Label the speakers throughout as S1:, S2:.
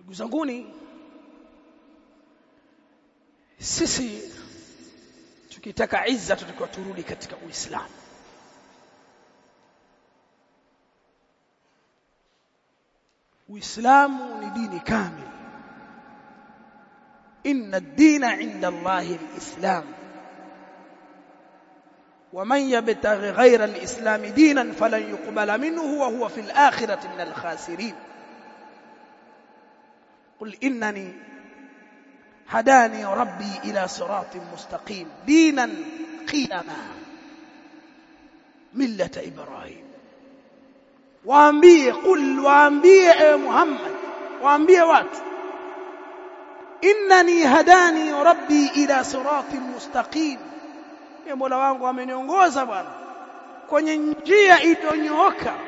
S1: ndugu zanguni sisi tukitaka izza tutakiwa turudi katika uislamu uislamu ni dini kamili inna ad-dina 'inda Allahi al-islam ومن يبتغي غير الإسلام دينا فلن يقبل منه وهو في الآخرة من الخاسرين قل إنني هداني ربي إلى صراط مستقيم. دينا قيما ملة إبراهيم. وأنبيه قل وأنبيه وأنبي محمد. وأنبيه وات؟ إنني هداني ربي إلى صراط مستقيم. يا مولا وانغو أمين ينغوزا بانا كون ينجي إتون يوكا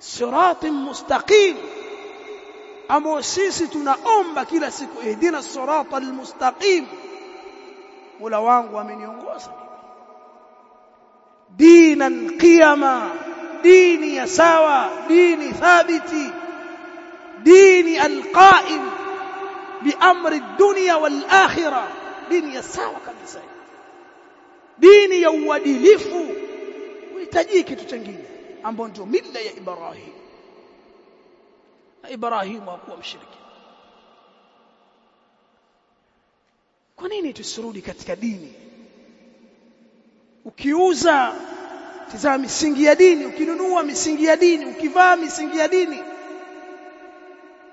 S1: صراط مستقيم ambao sisi tunaomba kila siku ihdina siratal mustaqim Mola wangu ameniongoza dinan qiyama dini ya sawa dini thabiti dini alqaim biamri dunya wal akhirah dini ya sawa kabisa dini ya uadilifu uhitaji kitu kingine ambao ndio mila ya Ibrahim Ibrahimu hakuwa mshiriki. Kwa nini tusirudi katika dini? Ukiuza tizama misingi ya dini ukinunua misingi ya dini ukivaa misingi ya dini.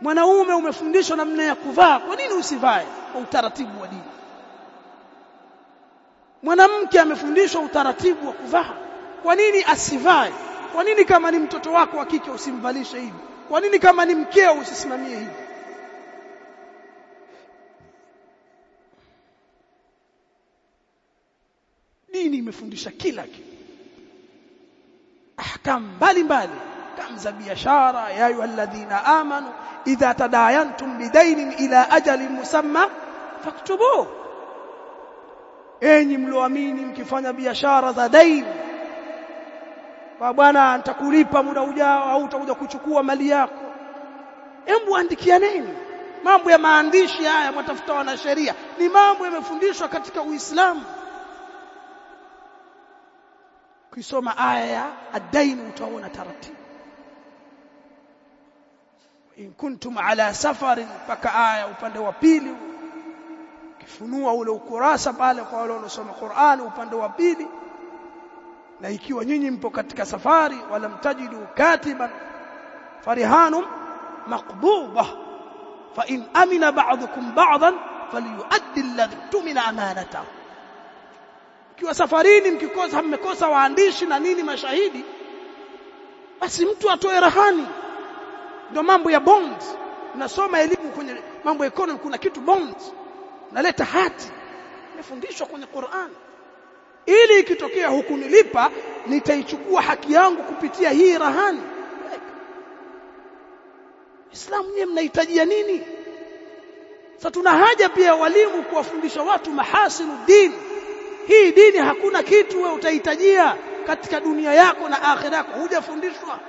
S1: Mwanaume umefundishwa namna ya kuvaa kwa nini usivae kwa utaratibu wa dini? Mwanamke amefundishwa utaratibu wa kuvaa kwa nini asivae? Kwa nini kama ni mtoto wako wa kike usimvalishe hivi kwa nini kama ni mkeo usisimamie hivi? Dini imefundisha kila kitu. Ahkam mbalimbali ahkam za biashara ya ayyuhalladhina amanu idha tadayantum bidainin ila ajalin musamma faktubuhu. Enyi mlioamini mkifanya biashara za daini kwa bwana nitakulipa muda ujao au utakuja kuchukua mali yako. Hebu andikianeni mambo ya maandishi haya mwatafuta wanasheria. Ni mambo yamefundishwa katika Uislamu. Kisoma aya ya ad-dain utaona taratibu. In kuntum ala safarin mpaka aya upande wa pili. Kifunua ule ukurasa pale kwa wale wanaosoma Qur'an upande wa pili na ikiwa nyinyi mpo katika safari wala mtajidu katiban farihanum maqbuba fa in amina ba'dukum ba'dan falyuaddi alladhi tumina amanatahu ikiwa safarini mkikosa mmekosa waandishi na nini mashahidi basi mtu atoe rahani. Ndio mambo ya bond nasoma elimu kwenye mambo ya economy kuna kitu bond naleta hati. Nimefundishwa kwenye Qur'an ili ikitokea hukunilipa nitaichukua haki yangu kupitia hii rahani. Islamu nyewe mnahitajia nini? Sasa tuna haja pia walimu kuwafundisha watu mahasinu dini. Hii dini hakuna kitu wewe utahitajia katika dunia yako na akhira yako. Hujafundishwa.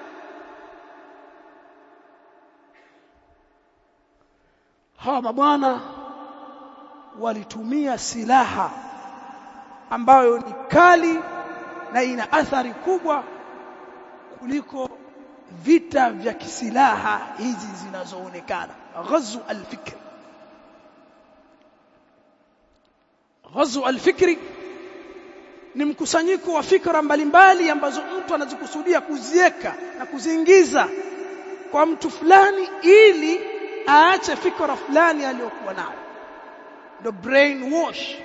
S1: Hawa mabwana walitumia silaha ambayo ni kali na ina athari kubwa kuliko vita vya kisilaha hizi zinazoonekana. Ghazu alfikri ghazu alfikri ni mkusanyiko wa fikra mbalimbali ambazo mtu anazikusudia kuzieka na kuziingiza kwa mtu fulani ili aache fikra fulani aliyokuwa nayo. The brain wash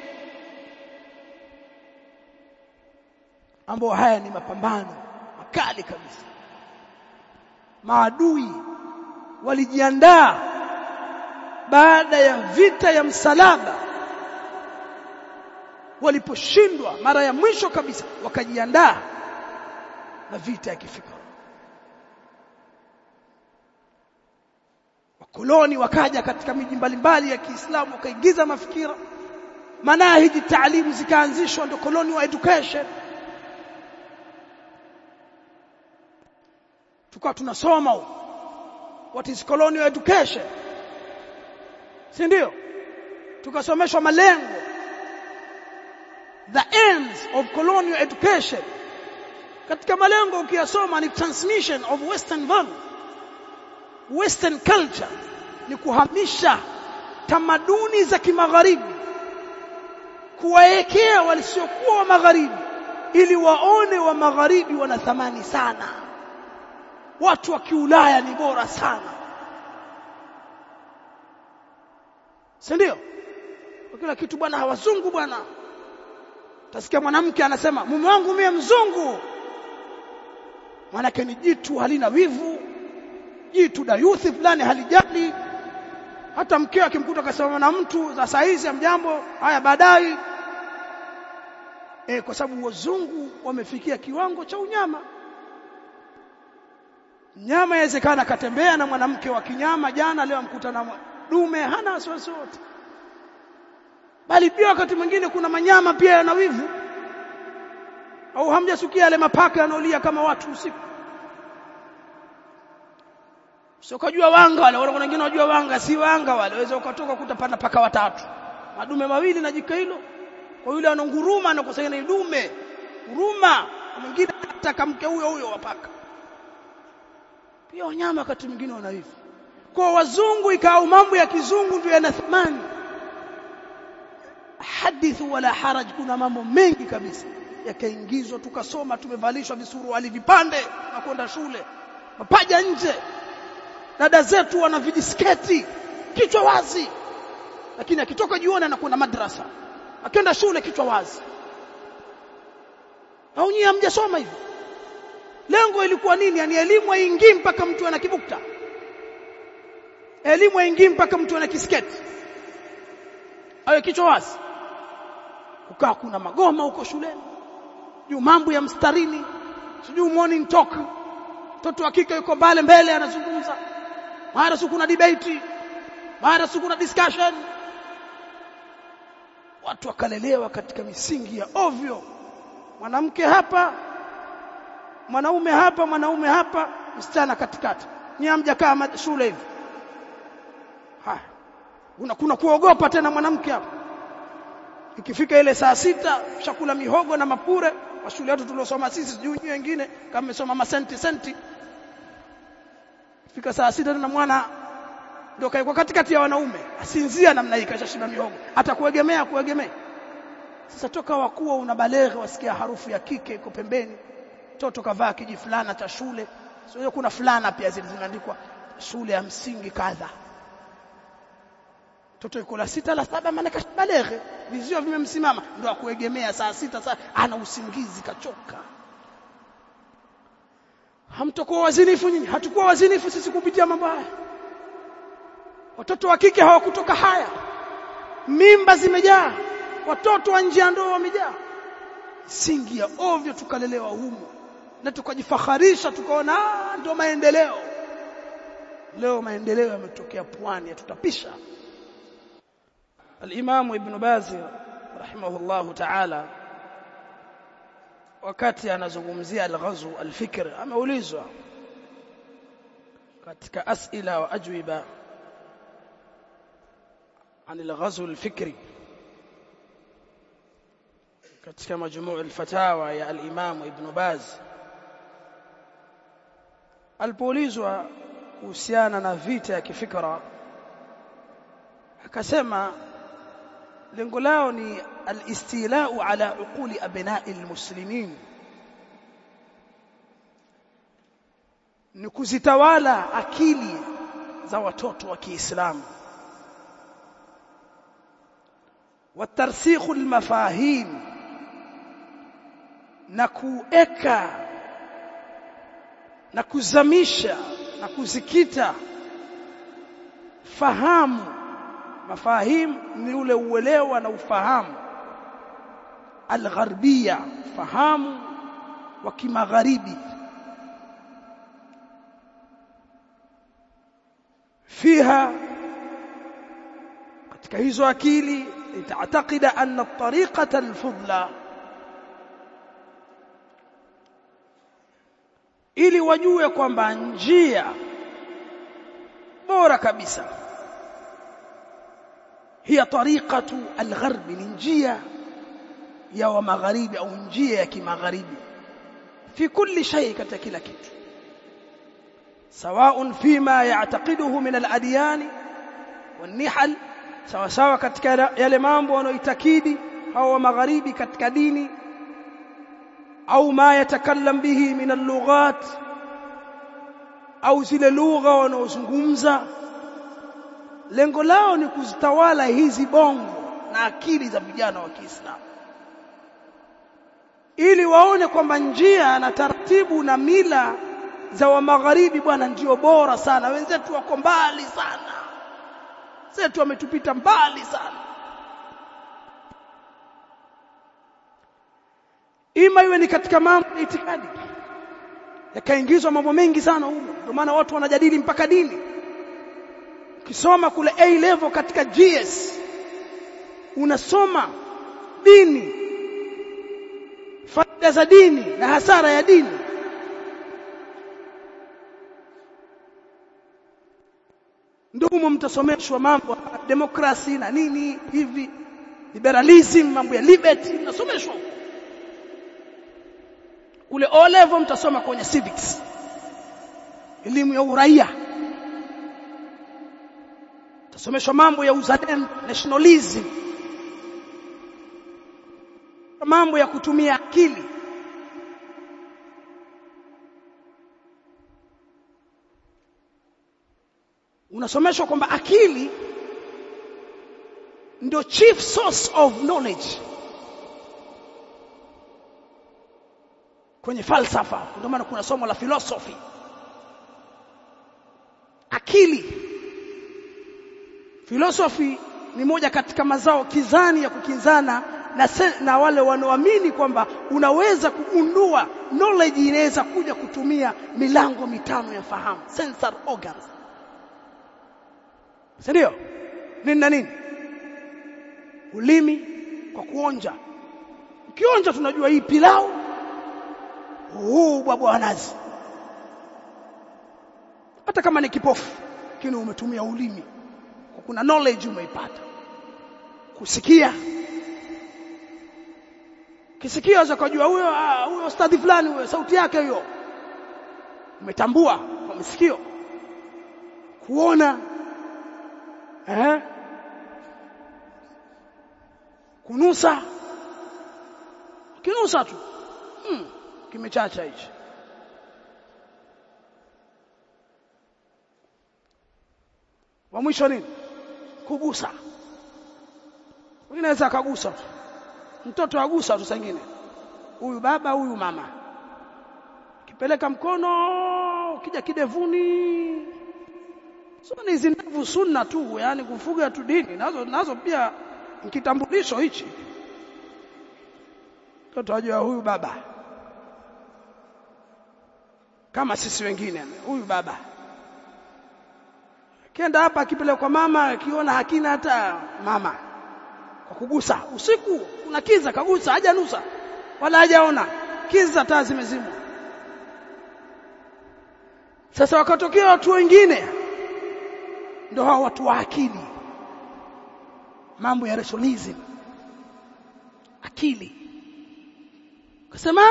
S1: ambao haya ni mapambano makali kabisa. Maadui walijiandaa baada ya vita ya msalaba. Waliposhindwa mara ya mwisho kabisa wakajiandaa na vita ya kifikra wakoloni wakaja katika miji mbalimbali ya Kiislamu wakaingiza mafikira. Manahiji taalimu zikaanzishwa ndio koloni wa education tukawa tunasoma what is colonial education? Si ndio? Tukasomeshwa malengo. The ends of colonial education. Katika malengo ukiyasoma ni transmission of western value. Western culture. Ni kuhamisha tamaduni za kimagharibi. Kuwaekea walisiokuwa wa magharibi. Ili waone wa magharibi wana thamani sana watu wa kiulaya ni bora sana. Si ndio? Kila kitu bwana hawazungu bwana. Utasikia mwanamke anasema mume wangu mie mzungu. Manake ni jitu halina wivu jitu dayuthi fulani halijali. Hata mkeo akimkuta akasema na mtu za saizi amjambo haya baadaye. E, kwa sababu wazungu wamefikia kiwango cha unyama nyama yawezekana akatembea na mwanamke wa kinyama jana leo amkuta na dume hana wasiwasi wote. Bali pia wakati mwingine kuna manyama pia yana wivu. Au hamjasukia yale mapaka yanaolia kama watu usiku. Sio kujua wanga wale wale wengine wajua wanga si wanga wale waweza ukatoka kutapanda paka watatu. Madume mawili na jika hilo. Kwa yule ananguruma anakusanya dume. Huruma mwingine hata kamke huyo huyo wapaka pia wanyama wakati mwingine wana wivu kwa wazungu ikawa mambo ya kizungu ndio yana thamani. Hadithu wala haraj kuna mambo mengi kabisa. Yakaingizwa tukasoma tumevalishwa visuruali vipande na kwenda shule. Mapaja nje. Dada zetu wana vijisketi kichwa wazi. Lakini akitoka jioni anakwenda madrasa. Akenda shule kichwa wazi. Au nyinyi hamjasoma hivi lengo ilikuwa nini? Yani elimu haingii mpaka mtu ana kibukta. Elimu haingii mpaka mtu ana kisketi awe kichwa wazi. Kukaa kuna magoma huko shuleni. Juu mambo ya mstarini. Sijui morning talk. Mtoto wa kike yuko pale mbele anazungumza. Mara siku kuna debate. Mara siku kuna discussion. Watu wakalelewa katika misingi ya ovyo. Mwanamke hapa mwanaume hapa mwanaume hapa msichana katikati. Ni amjakaa shule hivi. Haya kuna kuogopa tena mwanamke hapa? Ikifika ile saa sita chakula mihogo na mapure kwa shule yetu tuliosoma sisi sijui wengine kama mmesoma masenti senti fika saa sita na mwana ndio kaiko katikati ya wanaume. Asinzia namna hii kashashiba mihogo. Atakuegemea kuegemea sasa toka wakuwa una baleghe wasikia harufu ya kike iko pembeni mtoto kavaa kiji fulana cha shule. Sio kuna fulana pia zilizoandikwa shule ya msingi kadha. Mtoto yuko la sita la saba maana kashabaleghe vizio vimemsimama ndio akuegemea saa sita saa ana usingizi kachoka. Hamtokuwa wazinifu nyinyi? Hatukuwa wazinifu sisi kupitia mambo haya. Watoto wa kike hawakutoka haya. Mimba zimejaa. Watoto wa nje ya ndoa wamejaa. Singi ya ovyo tukalelewa humo na tukajifaharisha tukaona ndio maendeleo leo maendeleo yametokea pwani yatutapisha ابن باز رحمه الله تعالى wakati anazungumzia al-ghazw al-fikr ameulizwa katika asila wa ajwiba عن الغزو الفكري katika al-fatawa ya al-Imam Ibn Baz alipoulizwa kuhusiana na vita ya kifikra akasema lengo lao ni al-istilau ala uquli abna'i al-muslimin ni kuzitawala akili za watoto wa Kiislamu. Watarsikhu almafahim na kueka na kuzamisha na kuzikita fahamu mafahim ni ule uelewa na ufahamu algharbia fahamu wa kimagharibi fiha katika hizo akili itaعتقد أن الطريقة الفضلى ili wajue kwamba njia bora kabisa hiya tariqatu algharbi ni njia ya wa magharibi au njia ya kimagharibi fi kulli shay katika kila kitu سواء فيما يعتقده من الاديان والنحل sawa sawa katika yale mambo wanaoitakidi hao wa magharibi katika dini au ma yatakallam bihi min al-lughat au zile lugha wanaozungumza. Lengo lao ni kuzitawala hizi bongo na akili za vijana wa Kiislamu. Ili waone kwamba njia na taratibu na mila za wa magharibi bwana ndio bora sana. Wenzetu wako mbali sana. Zetu wametupita mbali sana ima iwe ni katika mambo ya itikadi. Yakaingizwa mambo mengi sana huko ndio maana watu wanajadili mpaka dini. Ukisoma kule A level katika GS unasoma dini faida za dini na hasara ya dini. Ndugu mtasomeshwa mambo demokrasi na nini hivi liberalism mambo ya liberty. Mtasomeshwa kule O level mtasoma kwenye civics. Elimu ya uraia. Tasomeshwa mambo ya uzalendo nationalism. Mambo ya kutumia akili. Unasomeshwa kwamba akili ndio chief source of knowledge kwenye falsafa. Ndio maana kuna somo la philosophy akili. Philosophy ni moja katika mazao kizani ya kukinzana na, se, na wale wanaoamini kwamba unaweza kugundua knowledge inaweza kuja kutumia milango mitano ya fahamu. Sensor organs. Ndio? Nini na nini? Ulimi kwa kuonja. Ukionja tunajua hii pilau huu bwabwa wa hata kama ni kipofu lakini umetumia ulimi. Kuna knowledge umeipata. Kusikia. Kisikia za kujua huyo huyo stadi fulani huyo sauti yake hiyo. Umetambua kwa msikio kuona. Eh kunusa. Kinusa tu. Hmm. Kimechacha hichi. Wa mwisho nini? Kugusa. Unaweza akagusa mtoto agusa tu sangine huyu baba huyu mama. Kipeleka mkono ukija kidevuni. Sio ni sunna tu yani kufuga tu dini. Nazo nazo pia kitambulisho hichi. Mtoto ajua huyu baba kama sisi wengine. Huyu baba. Kenda hapa akipeleka kwa mama akiona hakina hata mama. Kwa kugusa. Usiku kuna kiza kagusa hajanusa. Wala hajaona. Kiza taa zimezimwa. Sasa wakatokea watu wengine. Ndio hao watu wa akili. Mambo ya rationalism. Akili. Kasema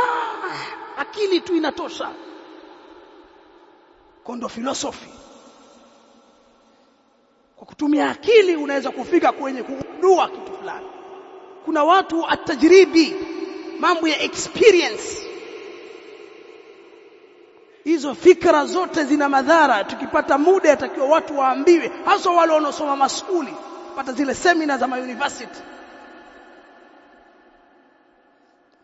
S1: akili tu inatosha kondo philosophy. Kwa kutumia akili unaweza kufika kwenye kugundua kitu fulani. Kuna watu atajribi mambo ya experience. Hizo fikra zote zina madhara. Tukipata muda atakiwa watu waambiwe hasa wale wanaosoma maskuli pata zile semina za university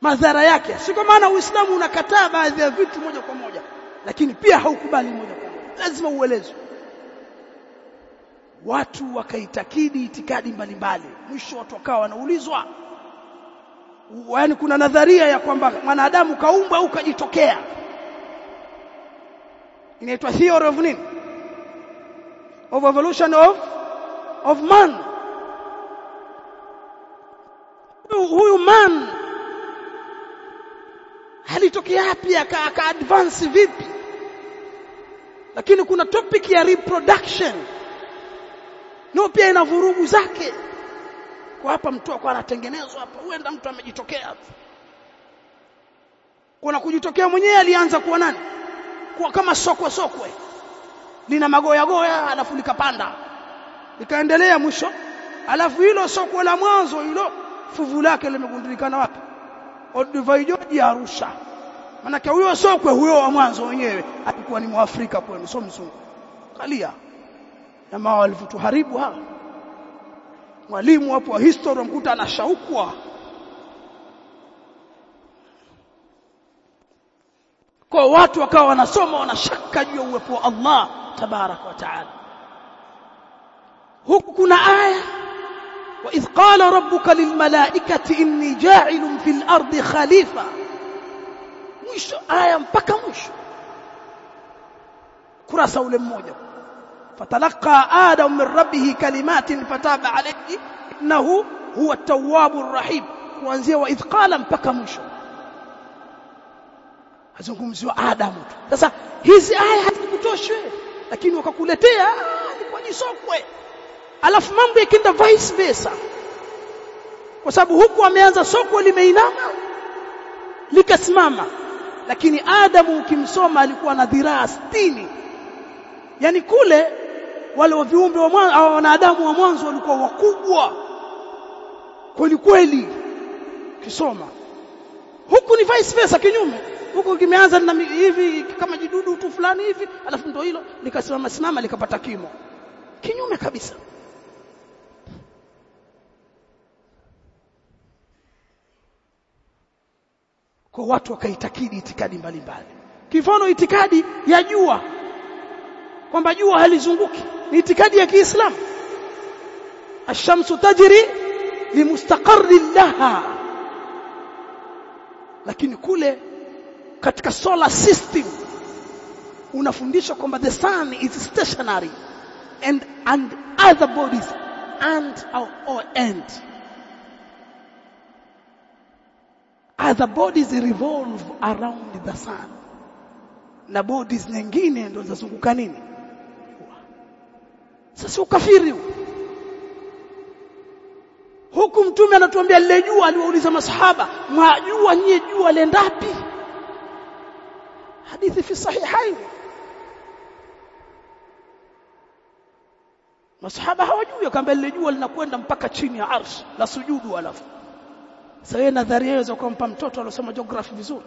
S1: madhara yake. Sio kwa maana uislamu unakataa baadhi ya vitu moja kwa moja lakini pia haukubali moja kwa moja. Lazima uelezwe. Watu wakaitakidi itikadi mbalimbali. Mwisho watu wakawa wanaulizwa. Yaani kuna nadharia ya kwamba mwanadamu kaumbwa au kajitokea inaitwa theory of nini? Of evolution of of man. Huyu man alitokea wapi aka, advance vipi? Lakini kuna topic ya reproduction. Nao pia ina vurugu zake. Kwa hapa mtu akawa anatengenezwa hapa huenda mtu amejitokea kuna kujitokea mwenyewe alianza kuwa nani? Kuwa kama sokwe sokwe. Lina magoya goya alafu likapanda. Likaendelea mwisho. Alafu hilo sokwe la mwanzo hilo fuvu lake limegundulikana wapi? Odivaijoji Arusha manake huyo sokwe huyo wa mwanzo wenyewe alikuwa ni mwafrika kwenu sio mzungu. Kalia. Jamaa walivyotuharibu hawa. Mwalimu hapo wa history mkuta anashaukwa kwa watu wakawa wanasoma wanashaka juu ya uwepo wa Allah tabarak wa taala. Huku kuna aya wa idh qala rabbuka lilmalaikati inni ja'ilun fil ardi khalifa mwisho aya mpaka mwisho. Kurasa ule mmoja. Fatalaqa adam min rabbih kalimatin fataba alayhi innahu huwa at-tawwabur rahim. Kuanzia wa idqala mpaka mwisho. Azungumziwa Adamu tu. Sasa hizi aya hazikutoshwe, lakini wakakuletea alikuwa jisokwe, alafu mambo yakienda vice versa, kwa sababu huku ameanza sokwe limeinama likasimama, lakini Adamu ukimsoma alikuwa na dhiraa sitini. Yani kule wale wa viumbe wa wanadamu wa mwanzo walikuwa wakubwa. Kweli kweli, kisoma huku ni vice versa, kinyume. Huku kimeanza na hivi kama jidudu tu fulani hivi alafu ndio hilo likasimama simama likapata kimo. Kinyume kabisa kwa watu wakaitakidi itikadi mbalimbali. Kifano itikadi ya jua. Kwamba jua halizunguki. Ni itikadi ya Kiislamu. Ashamsu tajri limustaqarri laha. Lakini kule katika solar system unafundishwa kwamba the sun is stationary and and other bodies and or, or end other bodies revolve around the sun na bodies nyingine ndo zinazunguka nini? Sasa ukafiri huku mtume anatuambia lile jua aliwauliza masahaba mwajua nyie jua lendapi hadithi fi sahihain. Masahaba hawajui kwamba lile jua linakwenda mpaka chini ya arsh la sujudu alafu sasa yeye nadharia hiyo kumpa mtoto alosoma geography vizuri.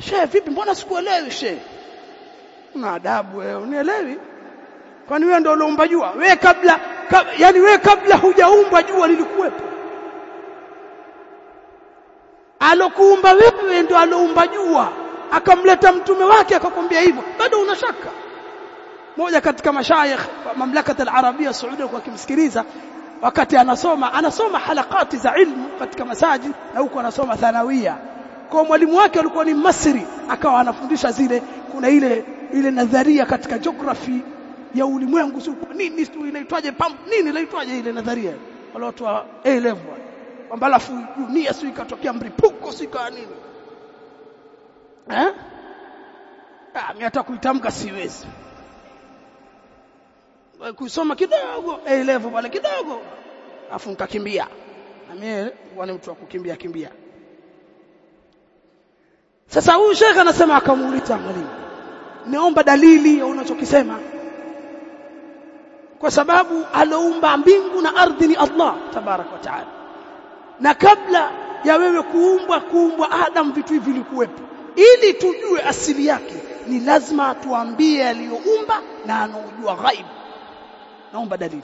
S1: Shehe vipi? Mbona sikuelewi shehe? Una adabu wewe unielewi? Kwani wewe ndio uliumba jua? Wewe kabla kab, yani wewe kabla hujaumba jua lilikuwepo. Alokuumba wewe ndio aloumba jua akamleta mtume wake akakwambia hivyo. Bado una shaka? Moja katika mashayikh mamlaka al-arabia saudi kwa kimsikiliza wakati anasoma anasoma halakati za ilmu katika masaji na huko anasoma thanawia. Kwa mwalimu wake alikuwa ni Masri akawa anafundisha zile kuna ile ile nadharia katika geography ya ulimwengu si nini si inaitwaje nini inaitwaje ile nadharia? Wale watu wa A level. Kwamba alafu dunia si ikatokea mripuko si kwa nini? Eh? Ah mimi hata kuitamka siwezi kusoma kidogo. A level pale kidogo. Afu nikakimbia na mimi wale mtu wa kukimbia kimbia. Sasa huyu shekhe anasema akamuuliza mwalimu naomba dalili ya unachokisema. Kwa sababu aloumba mbingu na ardhi ni Allah tabarak wa taala. Na kabla ya wewe kuumbwa kuumbwa Adam vitu hivi vilikuwepo. Ili tujue asili yake ni lazima tuambie aliyoumba na anaojua ghaibu naomba dalili.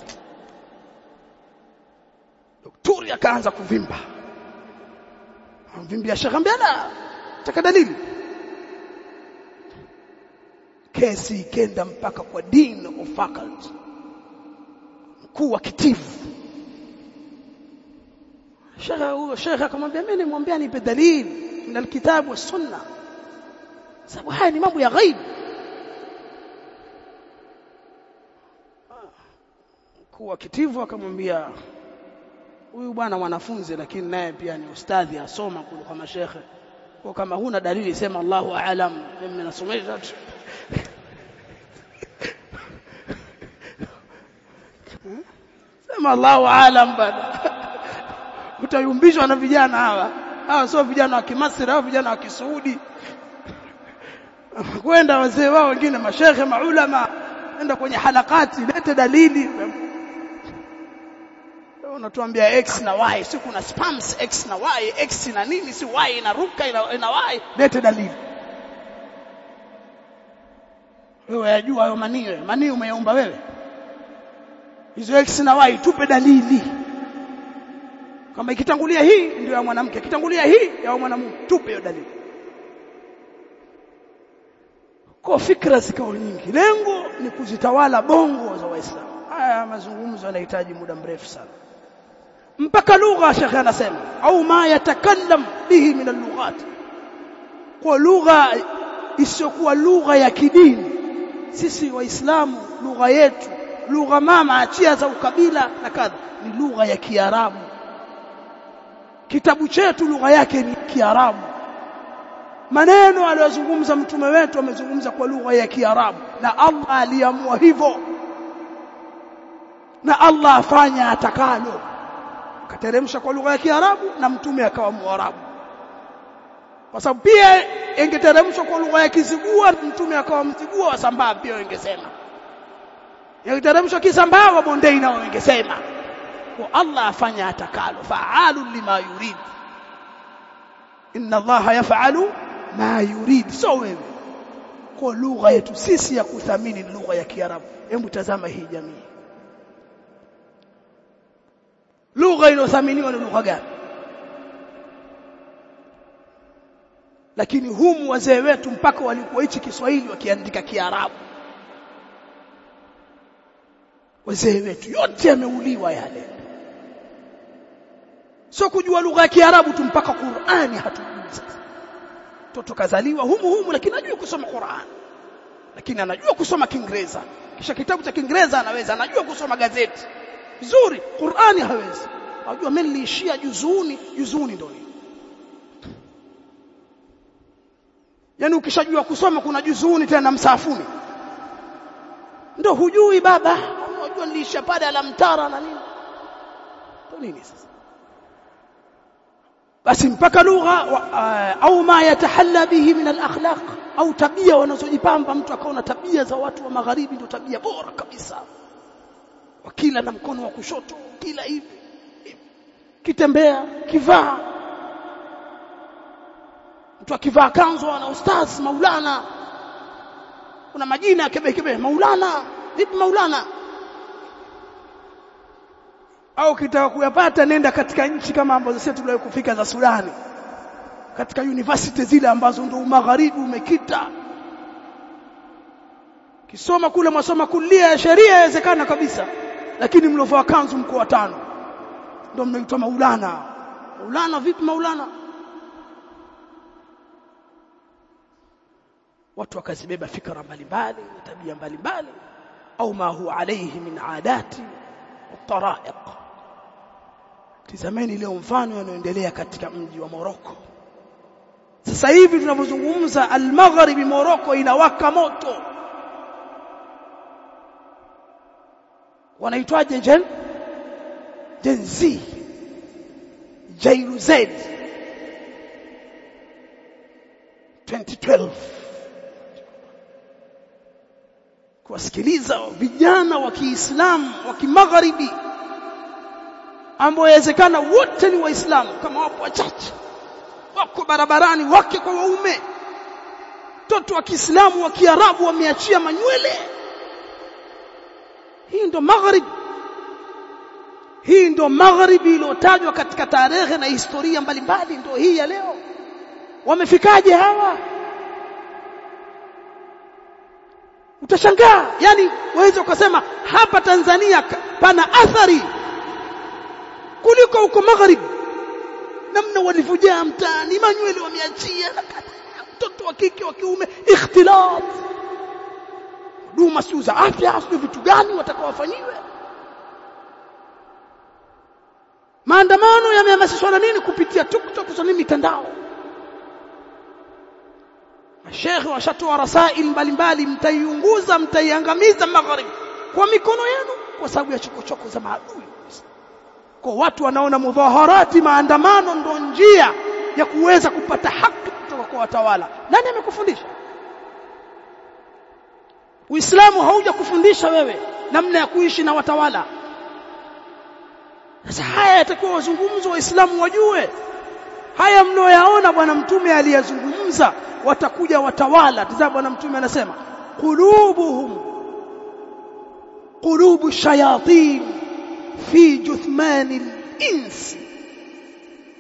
S1: Daktari akaanza kuvimba. Amvimbia shekhe mbele taka dalili. Kesi ikenda mpaka kwa dean of faculty mkuu wa kitivu. Shekhe huyo shekhe akamwambia mimi nimwambia nipe dalili min alkitabu was sunna. Sababu haya ni mambo ya ghaib mkuu wa kitivu akamwambia huyu bwana mwanafunzi lakini naye pia ni ustadhi asoma kule kwa mashekhe kwa kama huna dalili sema Allahu aalam mimi nasomesha tu. Sema Allahu aalam bana. Utayumbishwa na vijana hawa. Hawa sio vijana wa kimasri hawa vijana wa kisuudi kwenda wazee wao wengine mashekhe maulama enda kwenye halakati lete dalili unatuambia x na y si kuna spams x na y x na nini si y inaruka ina, ina y. Lete dalili. Wewe yajua hayo manii wewe. Manii umeyaumba wewe. Hizo x na y tupe dalili. Kama ikitangulia hii ndio ya mwanamke. Ikitangulia hii ya mwanamume. Tupe hiyo dalili. Kwa fikra zikao nyingi. Lengo ni kuzitawala bongo za waislamu. Haya mazungumzo yanahitaji muda mrefu sana mpaka lugha shekhe anasema au ma yatakallam bihi min al-lughat. Kwa lugha isiyokuwa lugha ya kidini sisi waislamu lugha yetu lugha mama achia za ukabila na kadha ni lugha ya kiarabu. Kitabu chetu lugha yake ni kiarabu. Maneno aliyozungumza mtume wetu amezungumza kwa lugha ya kiarabu. Na Allah aliamua hivyo. Na Allah afanya atakalo akateremsha kwa lugha ya kiarabu na mtume akawa Mwarabu kwa sababu pia ingeteremshwa kwa lugha ya kizigua mtume akawa mzigua wa sambaa pia ingesema ingeteremshwa kisambaa wa bondei nao ingesema kwa Allah afanya atakalo fa'alu lima yurid. Inna Allah yaf'alu ma yurid. So wewe. Kwa lugha yetu sisi ya kuthamini lugha ya kiarabu. Hebu tazama hii jamii lugha inothaminiwa ni lugha gani? Lakini humu wazee wetu mpaka walikuwa hichi Kiswahili wakiandika Kiarabu. Wazee wetu yote yameuliwa yale. Sio kujua lugha ya Kiarabu tu mpaka Qur'ani hatujui sasa mtoto kazaliwa humu humu lakini anajua kusoma Qur'an. Lakini anajua kusoma Kiingereza. Kisha kitabu cha Kiingereza anaweza anajua kusoma gazeti vizuri Qur'ani hawezi unajua mimi niliishia juzuni juzuni ndio Yaani ukishajua kusoma kuna juzuni tena msafuni. Ndio hujui baba, unajua niliishia pale alamtara na nini. to nini sasa? Basi mpaka lugha uh, au ma yatahalla bihi min al-akhlaq au tabia wanazojipamba mtu akaona tabia za watu wa magharibi ndio tabia bora kabisa. Wakila na mkono wa kushoto, kila hivi. Kitembea, kivaa, mtu akivaa kanzu na ustaz maulana. Kuna majina kebe kebe maulana vipi maulana. Au kitaka kuyapata nenda katika nchi kama ambazo sisi tuliwahi kufika za Sudani. Katika university zile ambazo ndo magharibi umekita. Kisoma kule masoma kulia ya sheria yawezekana kabisa lakini mliovaa kanzu mko watano. Ndio mnaitwa maulana. Maulana vipi maulana? Watu wakazibeba fikra mbalimbali na tabia mbalimbali. Au ma huwa alayhi min adati wataraiq tizameni leo mfano yanayoendelea katika mji wa Morocco. Sasa hivi tunapozungumza al-Maghrib Morocco inawaka moto wanaitwaje? Gen Gen Z. Jairu Z. 2012 kuwasikiliza vijana wa Kiislamu wa kimagharibi ambao yawezekana wote ni waislamu kama wapo wachache wako barabarani wake kwa waume. Mtoto wa Kiislamu wa Kiarabu wameachia manywele hii ndo maghrib hii ndo magharibi iliyotajwa katika tarehe na historia mbalimbali ndo hii ya leo. Wamefikaje hawa? Utashangaa. Yani waweza ukasema hapa Tanzania pana athari kuliko huko magharibi. Namna walivujaa mtaani manywele wameachia mtoto wa kike wa kiume ikhtilat huduma sio za afya sio vitu gani watakaofanyiwe maandamano yamehamasishwa na nini kupitia TikTok na mitandao? Mashekhe washatoa rasail mbalimbali mtaiunguza mtaiangamiza magharibi. Kwa mikono yenu kwa sababu ya chokochoko za maadui. Kwa watu wanaona mudhaharati maandamano ndo njia ya kuweza kupata haki kutoka kwa watawala. Nani amekufundisha Uislamu hauja kufundisha wewe namna ya kuishi na watawala. Sasa haya yatakuwa wazungumzo waislamu wajue. Haya mnaoyaona bwana mtume aliyazungumza watakuja watawala. Tazama bwana mtume anasema qulubuhum qulubu shayatin fi juthmani al-ins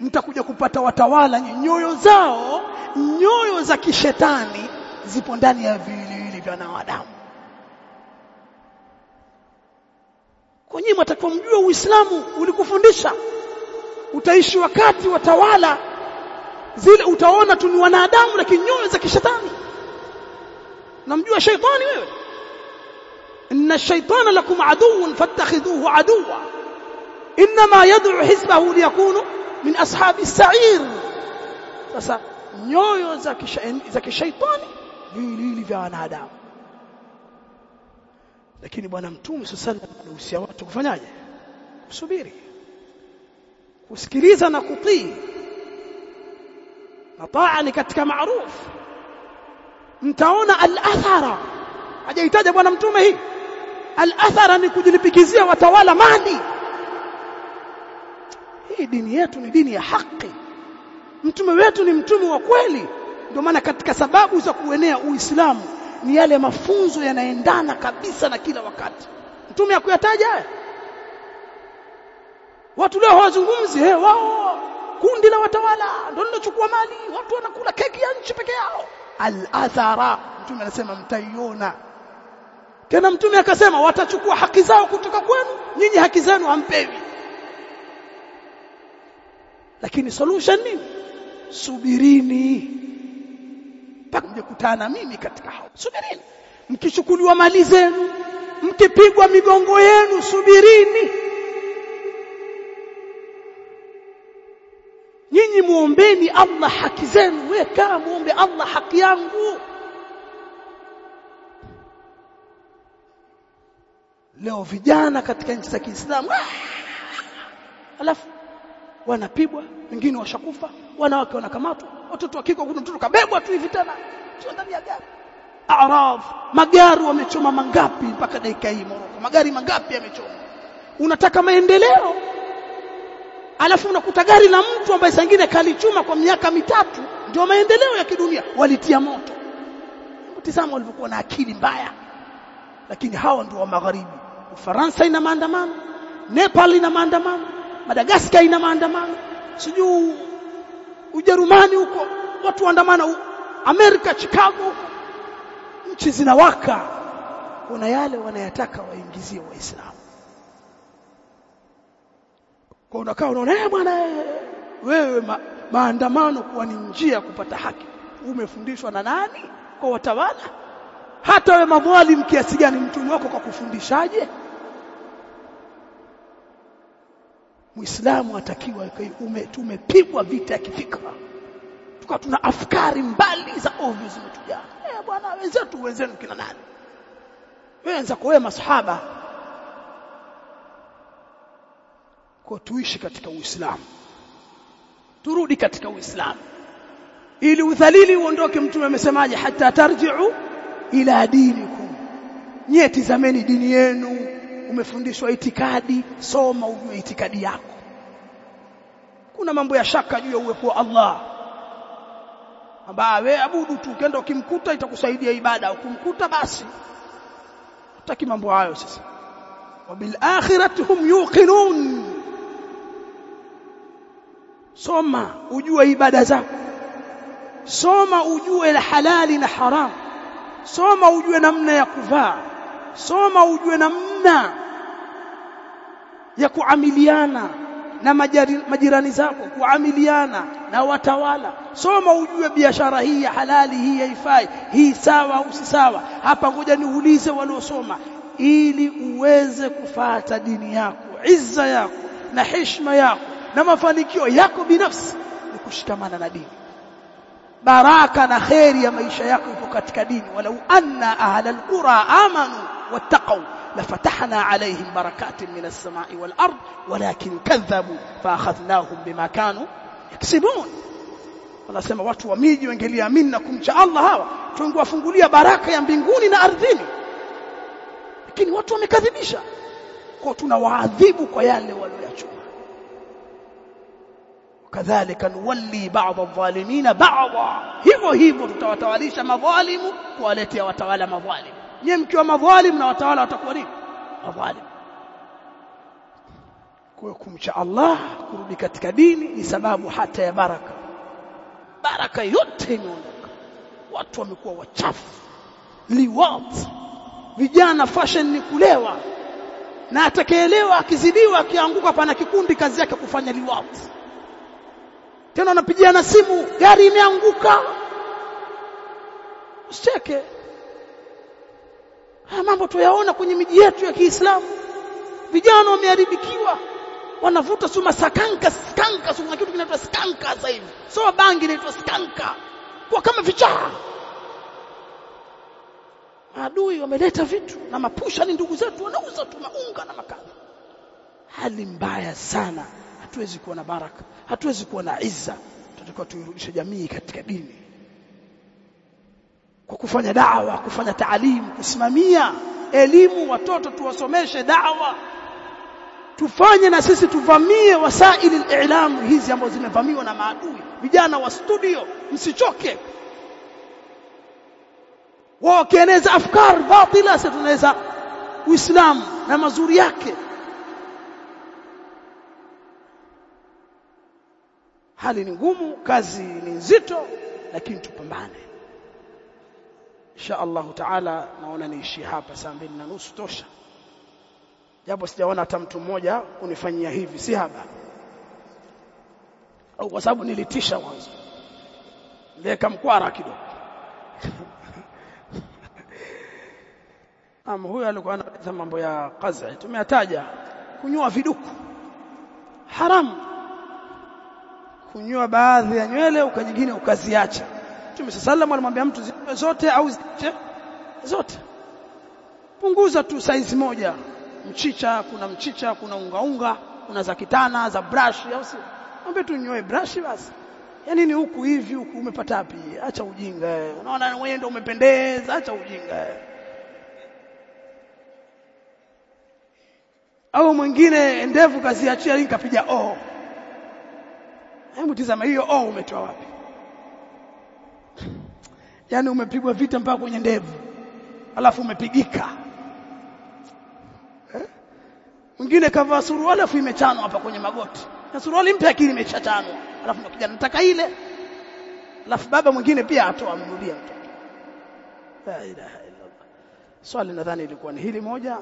S1: mtakuja kupata watawala nyoyo zao nyoyo za kishetani zipo ndani ya viwiliwili vya wanadamu mtakuwa mjue Uislamu ulikufundisha utaishi wakati watawala zile utaona tu ni wanadamu lakini nyoyo za kishetani namjua shaitani wewe inna shaitana lakum aduwwun fattakhidhuhu aduwwa inma yad'u hizbahu liyakunu min ashabi as-sa'ir sasa nyoyo za za kishaitani viwiliwili vya wanadamu lakini bwana mtume wasallam anahusia watu kufanyaje? Kusubiri. Kusikiliza na kutii. Na taa ni katika maarufu mtaona al-athara. Hajahitaji bwana mtume hii. Al-athara ni kujilipikizia watawala mali. Hii dini yetu ni dini ya haki. Mtume wetu ni mtume wa kweli. Ndio maana katika sababu za kuenea uislamu ni yale mafunzo yanaendana kabisa na kila wakati. Mtume akuyataja? Haya watu leo hawazungumzi eh wao kundi la watawala ndio linachukua mali watu wanakula keki ya nchi peke yao. Al-athara mtume anasema mtaiona. Tena mtume akasema watachukua haki zao kutoka kwenu nyinyi haki zenu hampewi. Lakini solution nini? Subirini mpaka mje kutana mimi katika hao. Subirini. Mkichukuliwa mali zenu mkipigwa migongo yenu subirini. Nyinyi muombeni Allah haki zenu. Weka muombe Allah haki yangu. Leo vijana katika nchi za Kiislamu alafu wanapigwa wengine washakufa wanawake wanakamatwa watoto wa kike kuna mtoto kabebwa tu hivi tena. Sio ndani ya gari. Araf magari wamechoma mangapi mpaka dakika hii Moroko magari mangapi yamechoma? Unataka maendeleo? Alafu unakuta gari la mtu ambaye sangine kalichuma kwa miaka mitatu ndio maendeleo ya kidunia. Walitia moto. Tazama walivyokuwa na akili mbaya. Lakini hawa ndio wa magharibi. Ufaransa ina maandamano. Nepal ina maandamano. Madagascar ina maandamano. Sijui Ujerumani huko watu waandamana Amerika Chicago nchi zinawaka. Kuna yale wanayataka waingizie waislamu. Kwa unakaa unaona eh bwana wewe ma, maandamano kuwa ni njia kupata haki. Umefundishwa na nani? Kwa watawala? Hata wewe madhalim kiasi gani mtumi wako kwa kufundishaje Muislamu atakiwa tumepigwa vita ya kifikra. Tukawa tuna afkari mbali za ovyo zimetujaa eh bwana wenzetu wenzenu kina nani? Wenza kwa wewe masahaba. Kwa tuishi katika Uislamu. Turudi katika Uislamu. Ili udhalili uondoke mtume amesemaje? Hata tarji'u ila dinikum. Nyie tizameni dini yenu umefundishwa itikadi soma ujue itikadi yako. Kuna mambo ya shaka juu ya uwepo wa Allah. Ambaye abudu tu ukienda ukimkuta itakusaidia ibada ukimkuta basi. Utaki mambo hayo sasa wabil akhirati hum yuqinun. Soma ujue ibada zako. Soma ujue la halali na haram. Soma ujue namna ya kuvaa. Soma ujue namna ya kuamiliana na majari, majirani zako kuamiliana na watawala. Soma ujue biashara hii ya halali hii haifai hii sawa au si sawa. Hapa ngoja niulize waliosoma ili uweze kufata dini yako izza yako na heshima yako na mafanikio yako binafsi ni kushikamana na dini. Baraka na kheri ya maisha yako ipo katika dini. Walau anna ahla alqura amanu wattaqu لفتحنا عليهم بركات من السماء والأرض ولكن كذبوا فأخذناهم بما كانوا يكسبون wanasema watu wa miji wangeliamini na kumcha Allah hawa tungewafungulia baraka ya mbinguni na ardhini lakini watu wamekadhibisha kwa tunawaadhibu kwa yale walioyachuma kadhalika nuwalli ba'd adh-dhalimina ba'dha hivyo hivyo tutawatawalisha madhalimu kuwaletea watawala madhalimu nyewe mkiwa madhalim na watawala watakuwa nini? Madhalim. Kwa kumcha Allah kurudi katika dini ni sababu hata ya baraka. Baraka yote imeondoka. Watu wamekuwa wachafu. Liwat. Vijana fashion ni kulewa. Na atakayeelewa akizidiwa akianguka pana kikundi kazi yake kufanya liwat. Tena wanapigiana simu gari imeanguka. Usicheke mambo tuyaona kwenye miji yetu ya Kiislamu. Vijana wameharibikiwa wanavuta suma sakanka skanka suma kitu kinaitwa skanka sasa hivi. So bangi inaitwa skanka. Kwa kama vichaa. Maadui wameleta vitu na mapusha ni ndugu zetu wanauza tu maunga na makazi hali mbaya sana. Hatuwezi kuwa na baraka. Hatuwezi kuwa na izza tutakuwa tuirudisha jamii katika dini kwa kufanya dawa kufanya taalimu kusimamia elimu watoto tuwasomeshe dawa. Tufanye na sisi tuvamie wasaili al-i'lam hizi ambazo zimevamiwa na maadui. Vijana wa studio msichoke. Wao wakieneza afkar batila sasa tunaweza uislamu na mazuri yake. Hali ni ngumu kazi ni nzito lakini tupambane insha Allah taala naona niishi hapa saa mbili na nusu tosha. Japo sijaona hata mtu mmoja kunifanyia hivi si haba. Au kwa sababu nilitisha mwanzo. Niliweka mkwara kidogo. Am huyo alikuwa anaweza mambo ya qaza tumeyataja kunyoa viduku. Haramu. Kunyoa baadhi ya nywele ukanyingine ukaziacha. Mtume sallallahu alimwambia mtu ziwe zote au ziache zote. Punguza tu size moja. Mchicha kuna mchicha kuna unga unga kuna za kitana za brush au si? Ambe tu nyoe brush basi. Ya nini huku hivi huku umepata wapi? Acha ujinga. Unaona wewe ndio umependeza acha ujinga. Au mwingine ndevu kaziachia linkapiga o. Oh. hebu tizama hiyo o umetoa wapi yani umepigwa vita mpaka kwenye ndevu. Alafu umepigika. Mwingine kavaa suruali alafu imechanwa hapa kwenye magoti. Na suruali mpya akili imechachanwa alafu nakuja nataka ile. Alafu baba mwingine pia atoa amnulia mtoto. La ilaha illa Allah swali nadhani ilikuwa ni hili moja.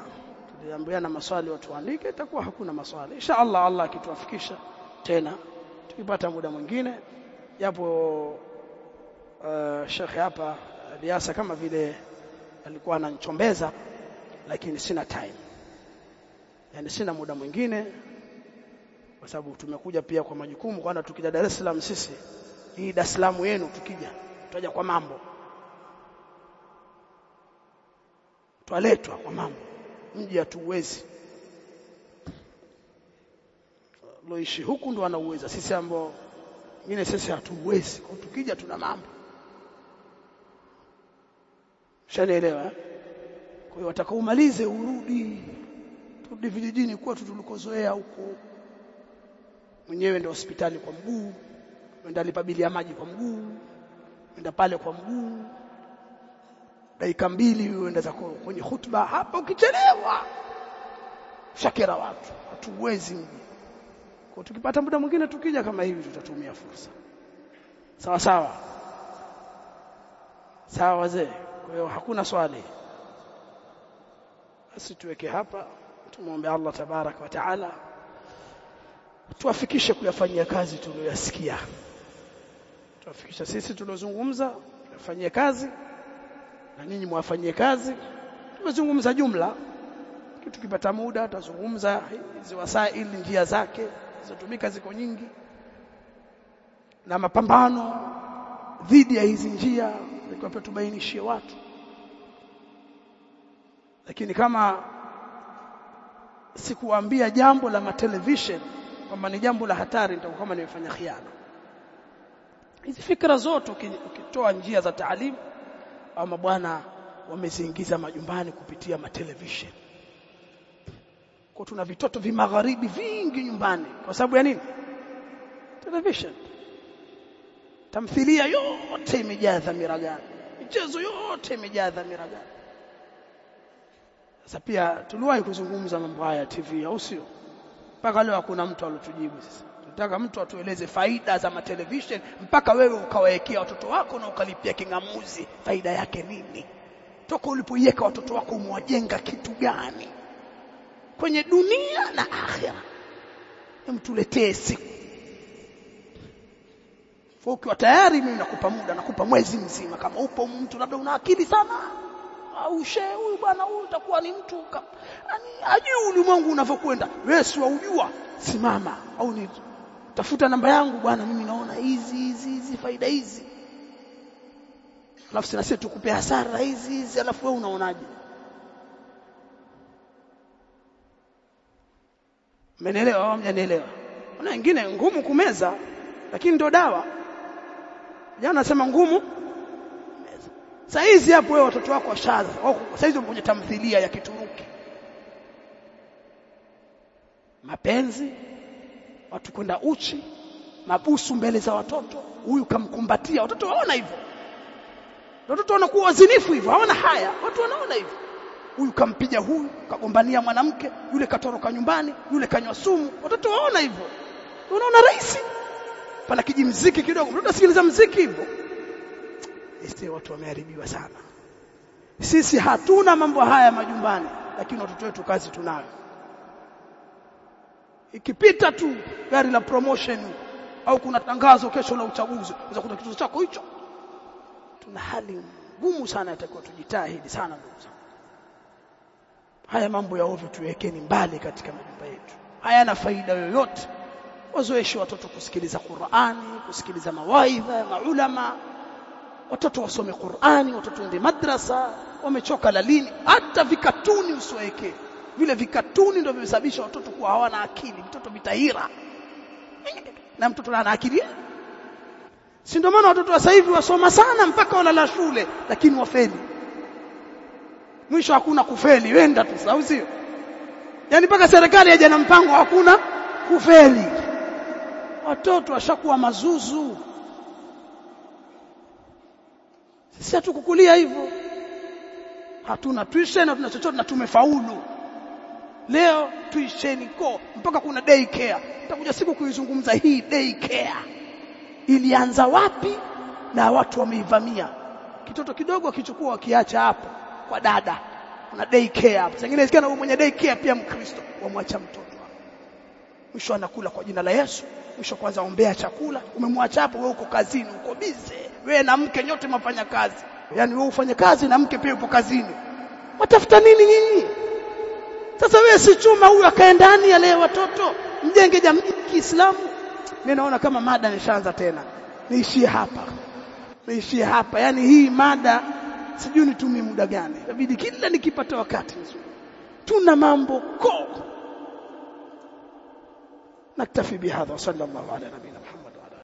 S1: Tuliambiana maswali watu waandike itakuwa hakuna maswali. Insha Allah Allah akituafikisha. Tena tukipata muda mwingine japo uh, shekhe hapa aliasa kama vile alikuwa ananichombeza lakini sina time. Yani sina muda mwingine kwa sababu tumekuja pia kwa majukumu kwanza tukija Dar es Salaam sisi hii Dar es Salaam yenu tukija tutaja kwa mambo. Twaletwa kwa mambo. Mji hatuwezi. Loishi huku ndo anauweza. Sisi ambao ngine sisi hatuwezi. Tukija tuna mambo shanielewa kwa hiyo watakaumalize urudi. Turudi vijijini kwa tulikozoea huko. Mwenyewe ndio hospitali kwa mguu wenda lipabilia maji kwa mguu wenda pale kwa mguu. Dakika mbili uenda zako kwenye hutuba hapa ukichelewa. Shakera watu hatuwezi. Mji kwa tukipata muda mwingine tukija kama hivi tutatumia fursa. Sawa sawa. Sawa wazee kwa hiyo hakuna swali. Basi tuweke hapa tumwombe Allah tabarak wa taala tuafikishe kuyafanyia kazi tuliyoyasikia tuafikisha sisi tuliozungumza tuyafanyie kazi na ninyi mwafanyie kazi. Tumezungumza jumla. Tukipata muda tutazungumza hizi wasaili njia zake zitumika ziko nyingi. Na mapambano dhidi ya hizi njia ikiwa tubainishie watu. Lakini kama sikuambia jambo la matelevision kwamba ni jambo la hatari nitakuwa kama nimefanya khiana. Hizi fikra zote ukitoa njia za taalimu ama bwana wameziingiza majumbani kupitia matelevision kwa tuna vitoto vimagharibi vingi nyumbani. Kwa sababu ya nini? Television tamthilia yote imejaa dhamira gani? Michezo yote imejaa dhamira gani? Sasa pia tuliwahi kuzungumza mambo haya TV au sio? Mpaka leo hakuna mtu alotujibu sasa tunataka mtu atueleze faida za matelevision mpaka wewe ukawaekea watoto wako na ukalipia kingamuzi faida yake nini? Toka ulipoiweka watoto wako umewajenga kitu gani? Kwenye dunia na akhira mtuletee siku ukiwa tayari mimi nakupa muda nakupa mwezi mzima. Kama upo mtu labda una akili sana au shehe huyu bwana huyu utakuwa ni mtu yani ajui ulimwengu unavyokwenda. Wewe si waujua simama. Au ni tafuta namba yangu bwana mimi naona hizi hizi hizi faida hizi. Alafu sina sisi tukupe hasara hizi hizi alafu wewe unaonaje? Mmenielewa au mjanielewa? Kuna wengine ngumu kumeza lakini ndio dawa. Jana nasema ngumu saizi hapo wewe watoto wako washaza. Sasa hizi kwenye tamthilia ya Kituruki. Mapenzi, watu kwenda uchi, mabusu mbele za watoto, huyu kamkumbatia, watoto waona hivyo. Watoto wanakuwa wazinifu hivyo, hawana haya, watu wanaona hivyo huyu kampiga huyu kagombania mwanamke yule katoroka nyumbani yule kanywa sumu watoto waona hivyo unaona rahisi pana kijimziki kidogo. Mtoto asikiliza mziki hivyo. Sisi watu wameharibiwa sana. Sisi hatuna mambo haya majumbani lakini watoto wetu kazi tunayo. Ikipita tu gari la promotion au kuna tangazo kesho la uchaguzi unaweza kuta kitu chako hicho. Tuna hali ngumu sana itakuwa tujitahidi sana ndugu zangu. Haya mambo ya ovyo tuwekeni mbali katika majumba yetu. Hayana faida yoyote wazoeshe watoto kusikiliza Qur'ani kusikiliza mawaidha ya maulama. Watoto wasome Qur'ani watoto waende madrasa wamechoka lalini hata vikatuni usiweke vile vikatuni ndio vimesababisha watoto kuwa hawana akili mtoto vitahira na mtoto ana akili? Si ndio maana watoto wa sasa hivi wasoma sana mpaka walala shule lakini wafeli. Mwisho hakuna kufeli wenda tu au sio? Yani mpaka serikali haja na mpango hakuna kufeli watoto washakuwa mazuzu. Sisi hatukukulia hivyo. Hatuna tuition hatuna chochote na tumefaulu. Leo tuisheni ko mpaka kuna day care nitakuja siku kuizungumza hii day care ilianza wapi na watu wameivamia? Kitoto kidogo akichukua wakiacha hapo kwa dada. Kuna day care hapo sengine sikia na mwenye day care pia mkristo. Wamwacha mtoto mwisho anakula kwa jina la Yesu mwisho kwanza ombea chakula. Umemwacha hapo wewe uko kazini uko bize wewe na mke nyote mafanya kazi. Yani wewe ufanye kazi na mke pia upo kazini. Watafuta nini nyinyi? Sasa wewe si chuma huyu akae ndani ya leo watoto. Mjenge jamii Kiislamu. Mimi naona kama mada nishaanza tena. Niishie hapa. Niishie hapa. Yani hii mada sijui nitumie muda gani. Inabidi kila nikipata wakati tuna mambo ko نكتفي بهذا صلى الله على نبينا